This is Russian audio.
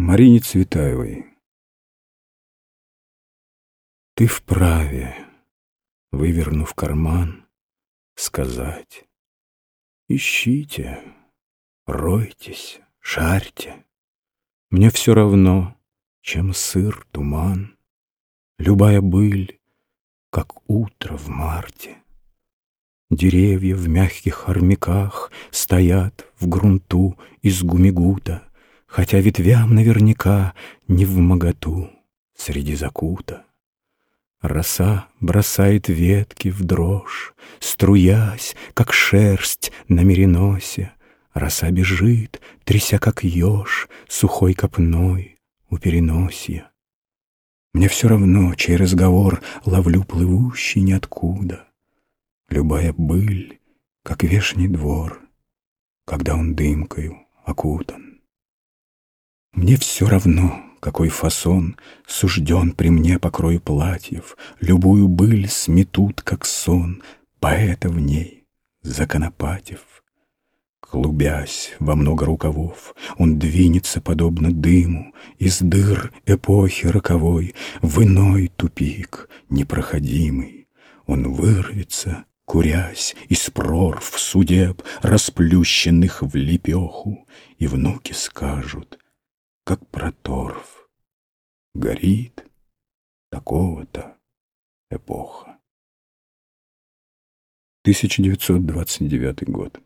Марине Цветаевой. Ты вправе, вывернув карман, сказать. Ищите, ройтесь, шарьте, Мне все равно, чем сыр, туман, Любая быль, как утро в марте. Деревья в мягких армяках Стоят в грунту из гумигута, Хотя ветвям наверняка Не в моготу среди закута. Роса бросает ветки в дрожь, Струясь, как шерсть на мериносе. Роса бежит, тряся, как еж, Сухой копной у переносья. Мне все равно, чей разговор Ловлю плывущий ниоткуда. Любая быль, как вешний двор, Когда он дымкою окутан. Мне все равно, какой фасон Сужден при мне по крою платьев, Любую быль сметут, как сон, Поэта в ней законопатив. Клубясь во много рукавов, Он двинется, подобно дыму, Из дыр эпохи роковой В иной тупик непроходимый. Он вырвется курясь из прорв судеб, расплющенных в лепеху, и внуки скажут, как про торф, горит такого-то эпоха. 1929 год.